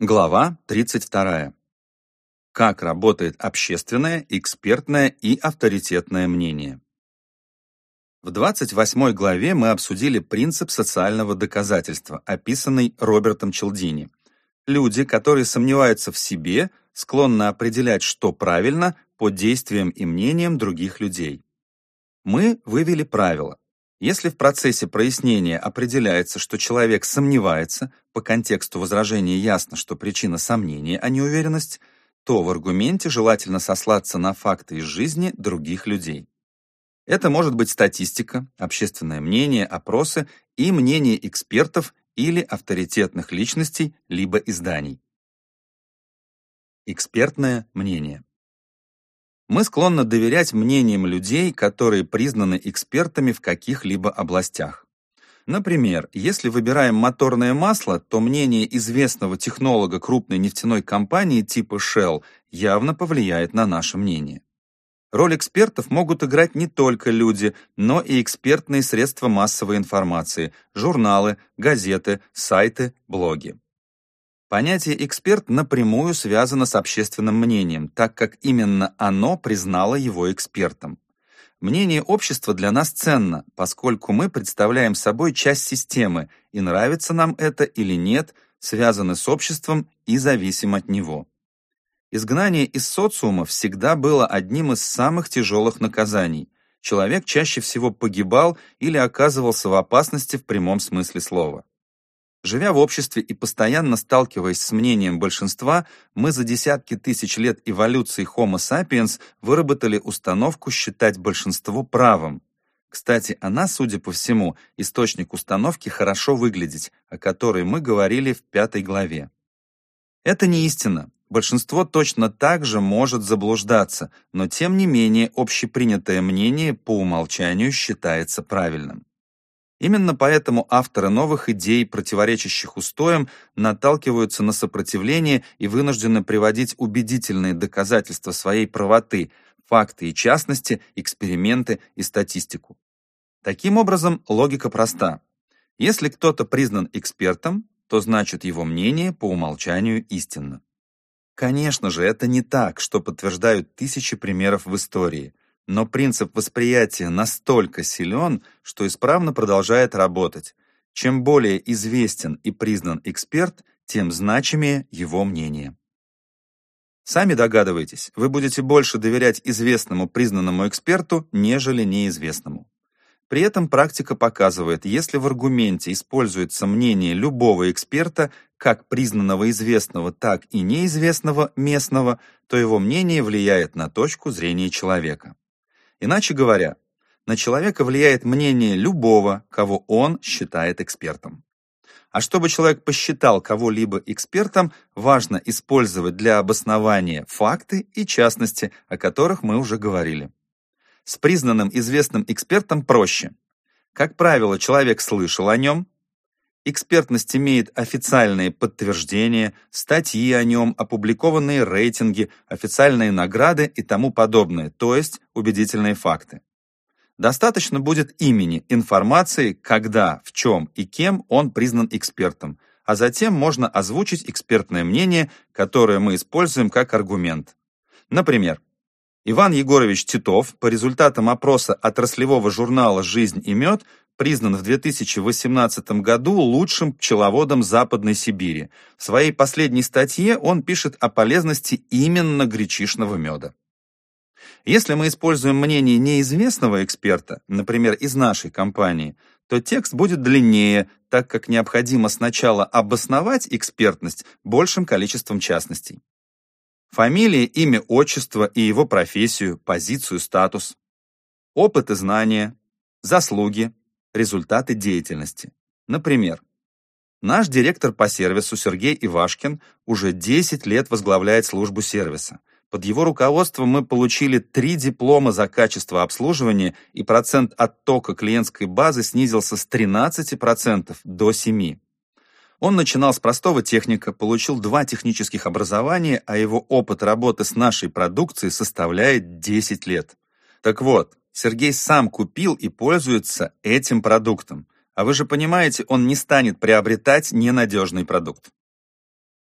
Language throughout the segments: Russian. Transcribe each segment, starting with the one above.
Глава 32. Как работает общественное, экспертное и авторитетное мнение. В 28 главе мы обсудили принцип социального доказательства, описанный Робертом Челдини. Люди, которые сомневаются в себе, склонны определять, что правильно, по действиям и мнениям других людей. Мы вывели правило. Если в процессе прояснения определяется, что человек сомневается, по контексту возражения ясно, что причина сомнения, а не уверенность, то в аргументе желательно сослаться на факты из жизни других людей. Это может быть статистика, общественное мнение, опросы и мнение экспертов или авторитетных личностей, либо изданий. Экспертное мнение. Мы склонны доверять мнениям людей, которые признаны экспертами в каких-либо областях. Например, если выбираем моторное масло, то мнение известного технолога крупной нефтяной компании типа Shell явно повлияет на наше мнение. Роль экспертов могут играть не только люди, но и экспертные средства массовой информации, журналы, газеты, сайты, блоги. Понятие «эксперт» напрямую связано с общественным мнением, так как именно оно признало его экспертом. Мнение общества для нас ценно, поскольку мы представляем собой часть системы, и нравится нам это или нет, связаны с обществом и зависим от него. Изгнание из социума всегда было одним из самых тяжелых наказаний. Человек чаще всего погибал или оказывался в опасности в прямом смысле слова. Живя в обществе и постоянно сталкиваясь с мнением большинства, мы за десятки тысяч лет эволюции Homo sapiens выработали установку считать большинство правым. Кстати, она, судя по всему, источник установки «хорошо выглядеть», о которой мы говорили в пятой главе. Это не истина. Большинство точно так же может заблуждаться, но тем не менее общепринятое мнение по умолчанию считается правильным. Именно поэтому авторы новых идей, противоречащих устоям, наталкиваются на сопротивление и вынуждены приводить убедительные доказательства своей правоты, факты и частности, эксперименты и статистику. Таким образом, логика проста. Если кто-то признан экспертом, то значит его мнение по умолчанию истинно. Конечно же, это не так, что подтверждают тысячи примеров в истории – но принцип восприятия настолько силен, что исправно продолжает работать. Чем более известен и признан эксперт, тем значимее его мнение. Сами догадываетесь, вы будете больше доверять известному признанному эксперту, нежели неизвестному. При этом практика показывает, если в аргументе используется мнение любого эксперта, как признанного известного, так и неизвестного местного, то его мнение влияет на точку зрения человека. Иначе говоря, на человека влияет мнение любого, кого он считает экспертом. А чтобы человек посчитал кого-либо экспертом, важно использовать для обоснования факты и частности, о которых мы уже говорили. С признанным известным экспертом проще. Как правило, человек слышал о нем, Экспертность имеет официальные подтверждения, статьи о нем, опубликованные рейтинги, официальные награды и тому подобное, то есть убедительные факты. Достаточно будет имени, информации, когда, в чем и кем он признан экспертом, а затем можно озвучить экспертное мнение, которое мы используем как аргумент. Например, Иван Егорович Титов по результатам опроса отраслевого журнала «Жизнь и мед» признан в 2018 году лучшим пчеловодом Западной Сибири. В своей последней статье он пишет о полезности именно гречишного меда. Если мы используем мнение неизвестного эксперта, например, из нашей компании, то текст будет длиннее, так как необходимо сначала обосновать экспертность большим количеством частностей. Фамилия, имя, отчество и его профессию, позицию, статус. Опыт и знания, заслуги, результаты деятельности. Например, наш директор по сервису Сергей Ивашкин уже 10 лет возглавляет службу сервиса. Под его руководством мы получили три диплома за качество обслуживания, и процент оттока клиентской базы снизился с 13% до 7%. Он начинал с простого техника, получил два технических образования, а его опыт работы с нашей продукцией составляет 10 лет. Так вот, Сергей сам купил и пользуется этим продуктом. А вы же понимаете, он не станет приобретать ненадежный продукт.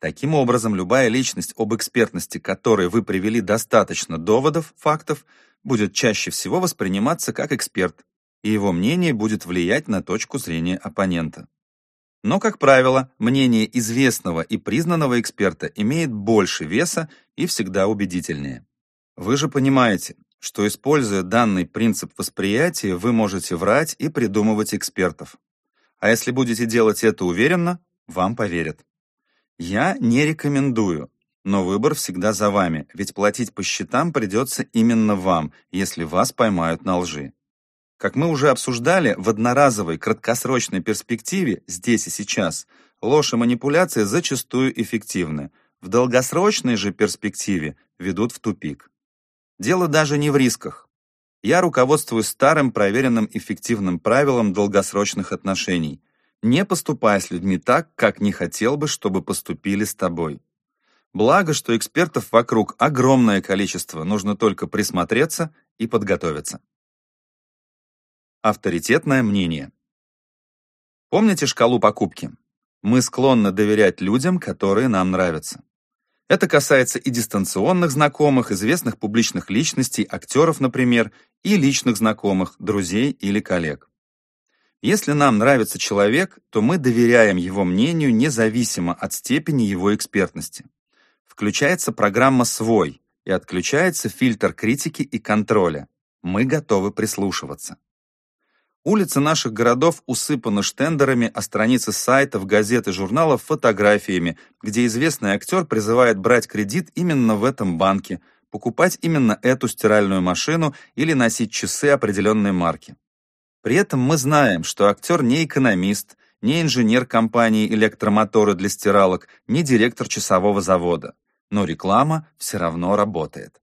Таким образом, любая личность, об экспертности которой вы привели достаточно доводов, фактов, будет чаще всего восприниматься как эксперт, и его мнение будет влиять на точку зрения оппонента. Но, как правило, мнение известного и признанного эксперта имеет больше веса и всегда убедительнее. Вы же понимаете, что, используя данный принцип восприятия, вы можете врать и придумывать экспертов. А если будете делать это уверенно, вам поверят. Я не рекомендую, но выбор всегда за вами, ведь платить по счетам придется именно вам, если вас поймают на лжи. Как мы уже обсуждали, в одноразовой краткосрочной перспективе, здесь и сейчас, ложь и манипуляции зачастую эффективны, в долгосрочной же перспективе ведут в тупик. Дело даже не в рисках. Я руководствуюсь старым проверенным эффективным правилом долгосрочных отношений. Не поступай с людьми так, как не хотел бы, чтобы поступили с тобой. Благо, что экспертов вокруг огромное количество, нужно только присмотреться и подготовиться. Авторитетное мнение. Помните шкалу покупки? Мы склонны доверять людям, которые нам нравятся. Это касается и дистанционных знакомых, известных публичных личностей, актеров, например, и личных знакомых, друзей или коллег. Если нам нравится человек, то мы доверяем его мнению независимо от степени его экспертности. Включается программа «Свой» и отключается фильтр критики и контроля. Мы готовы прислушиваться. Улицы наших городов усыпаны штендерами, а страницы сайтов, газет и журналов фотографиями, где известный актер призывает брать кредит именно в этом банке, покупать именно эту стиральную машину или носить часы определенной марки. При этом мы знаем, что актер не экономист, не инженер компании электромоторы для стиралок, не директор часового завода. Но реклама все равно работает.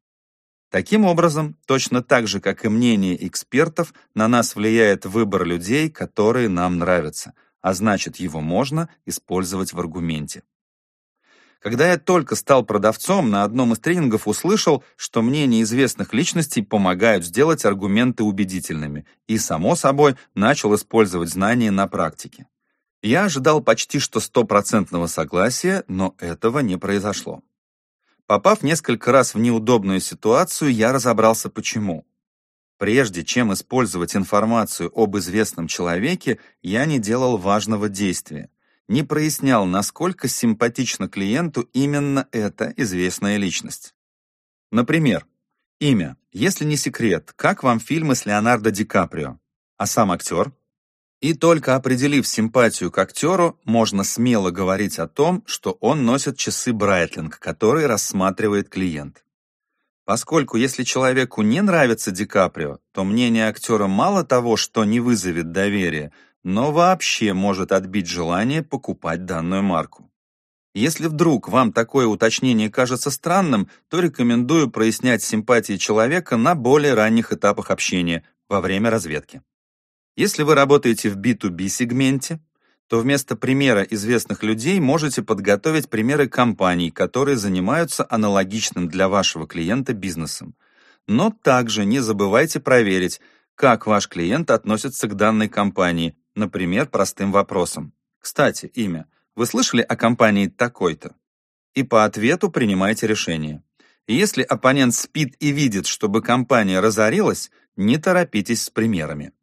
Таким образом, точно так же, как и мнение экспертов, на нас влияет выбор людей, которые нам нравятся, а значит, его можно использовать в аргументе. Когда я только стал продавцом, на одном из тренингов услышал, что мнения известных личностей помогают сделать аргументы убедительными, и, само собой, начал использовать знания на практике. Я ожидал почти что стопроцентного согласия, но этого не произошло. Попав несколько раз в неудобную ситуацию, я разобрался почему. Прежде чем использовать информацию об известном человеке, я не делал важного действия. Не прояснял, насколько симпатична клиенту именно эта известная личность. Например, имя. Если не секрет, как вам фильмы с Леонардо Ди Каприо? А сам актер? И только определив симпатию к актеру, можно смело говорить о том, что он носит часы Брайтлинг, которые рассматривает клиент. Поскольку если человеку не нравится Ди Каприо, то мнение актера мало того, что не вызовет доверия, но вообще может отбить желание покупать данную марку. Если вдруг вам такое уточнение кажется странным, то рекомендую прояснять симпатии человека на более ранних этапах общения, во время разведки. Если вы работаете в B2B сегменте, то вместо примера известных людей можете подготовить примеры компаний, которые занимаются аналогичным для вашего клиента бизнесом. Но также не забывайте проверить, как ваш клиент относится к данной компании, например, простым вопросом. Кстати, имя. Вы слышали о компании такой-то? И по ответу принимайте решение. Если оппонент спит и видит, чтобы компания разорилась, не торопитесь с примерами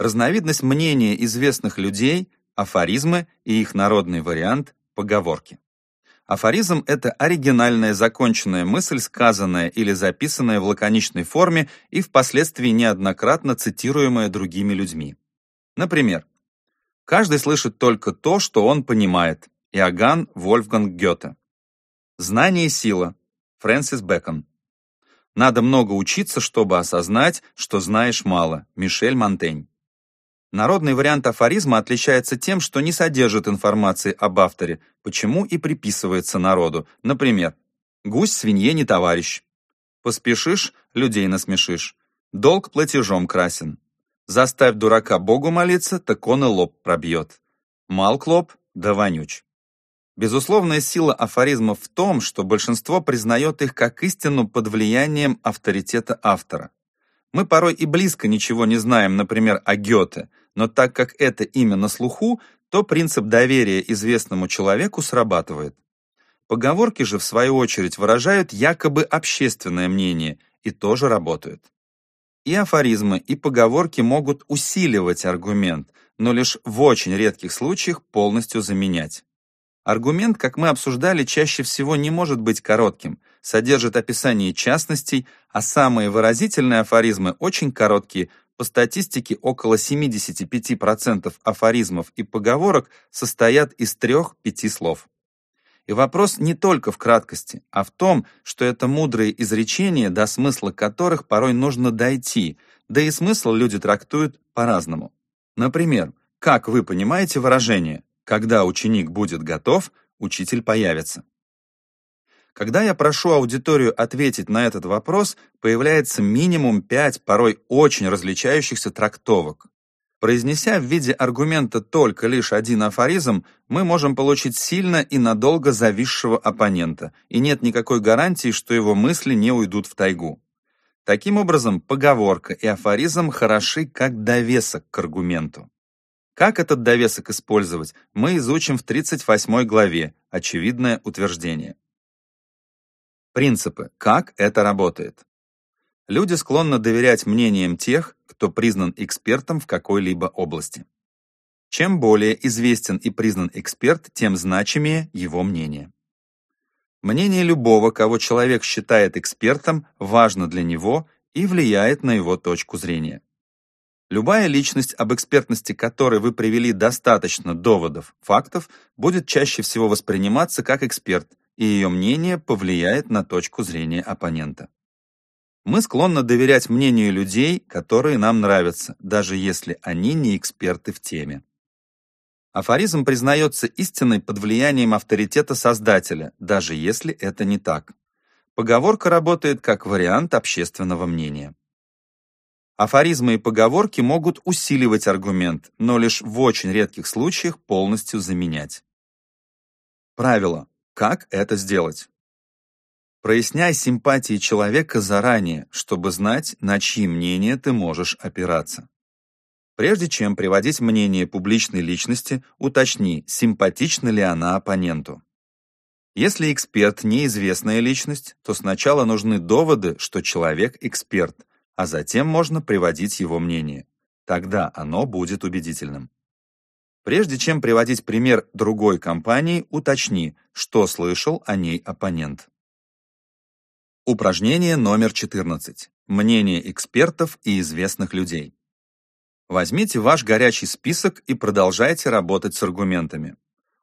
разновидность мнения известных людей, афоризмы и их народный вариант – поговорки. Афоризм – это оригинальная законченная мысль, сказанная или записанная в лаконичной форме и впоследствии неоднократно цитируемая другими людьми. Например, «Каждый слышит только то, что он понимает» Иоганн Вольфганг Гёте. «Знание – сила» Фрэнсис Бэкон. «Надо много учиться, чтобы осознать, что знаешь мало» Мишель Монтень. Народный вариант афоризма отличается тем, что не содержит информации об авторе, почему и приписывается народу. Например, «Гусь свинье не товарищ». «Поспешишь, людей насмешишь». «Долг платежом красен». «Заставь дурака Богу молиться, так он и лоб пробьет». «Мал клоп, да вонюч». Безусловная сила афоризмов в том, что большинство признает их как истину под влиянием авторитета автора. Мы порой и близко ничего не знаем, например, о Гёте, но так как это имя на слуху, то принцип доверия известному человеку срабатывает. Поговорки же, в свою очередь, выражают якобы общественное мнение и тоже работают. И афоризмы, и поговорки могут усиливать аргумент, но лишь в очень редких случаях полностью заменять. Аргумент, как мы обсуждали, чаще всего не может быть коротким, содержит описание частностей, а самые выразительные афоризмы очень короткие. По статистике, около 75% афоризмов и поговорок состоят из трех-пяти слов. И вопрос не только в краткости, а в том, что это мудрые изречения, до смысла которых порой нужно дойти, да и смысл люди трактуют по-разному. Например, как вы понимаете выражение когда ученик будет готов, учитель появится. Когда я прошу аудиторию ответить на этот вопрос, появляется минимум пять, порой очень различающихся трактовок. Произнеся в виде аргумента только лишь один афоризм, мы можем получить сильно и надолго зависшего оппонента, и нет никакой гарантии, что его мысли не уйдут в тайгу. Таким образом, поговорка и афоризм хороши как довесок к аргументу. Как этот довесок использовать, мы изучим в 38 главе «Очевидное утверждение». Принципы. Как это работает? Люди склонны доверять мнениям тех, кто признан экспертом в какой-либо области. Чем более известен и признан эксперт, тем значимее его мнение. Мнение любого, кого человек считает экспертом, важно для него и влияет на его точку зрения. Любая личность, об экспертности которой вы привели достаточно доводов, фактов, будет чаще всего восприниматься как эксперт, и ее мнение повлияет на точку зрения оппонента. Мы склонны доверять мнению людей, которые нам нравятся, даже если они не эксперты в теме. Афоризм признается истиной под влиянием авторитета создателя, даже если это не так. Поговорка работает как вариант общественного мнения. Афоризмы и поговорки могут усиливать аргумент, но лишь в очень редких случаях полностью заменять. Правило. Как это сделать? Проясняй симпатии человека заранее, чтобы знать, на чьи мнения ты можешь опираться. Прежде чем приводить мнение публичной личности, уточни, симпатична ли она оппоненту. Если эксперт – неизвестная личность, то сначала нужны доводы, что человек – эксперт, а затем можно приводить его мнение. Тогда оно будет убедительным. Прежде чем приводить пример другой компании, уточни, что слышал о ней оппонент. Упражнение номер 14. Мнение экспертов и известных людей. Возьмите ваш горячий список и продолжайте работать с аргументами.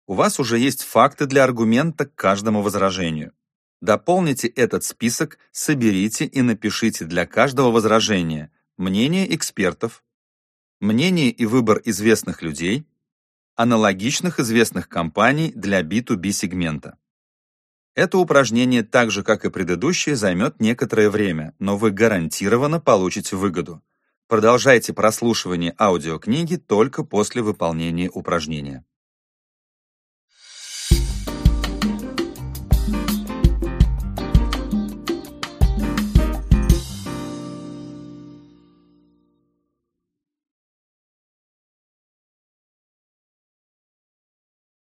У вас уже есть факты для аргумента к каждому возражению. Дополните этот список, соберите и напишите для каждого возражения мнение экспертов, мнение и выбор известных людей, аналогичных известных компаний для B2B сегмента. Это упражнение, так же как и предыдущее, займет некоторое время, но вы гарантированно получите выгоду. Продолжайте прослушивание аудиокниги только после выполнения упражнения.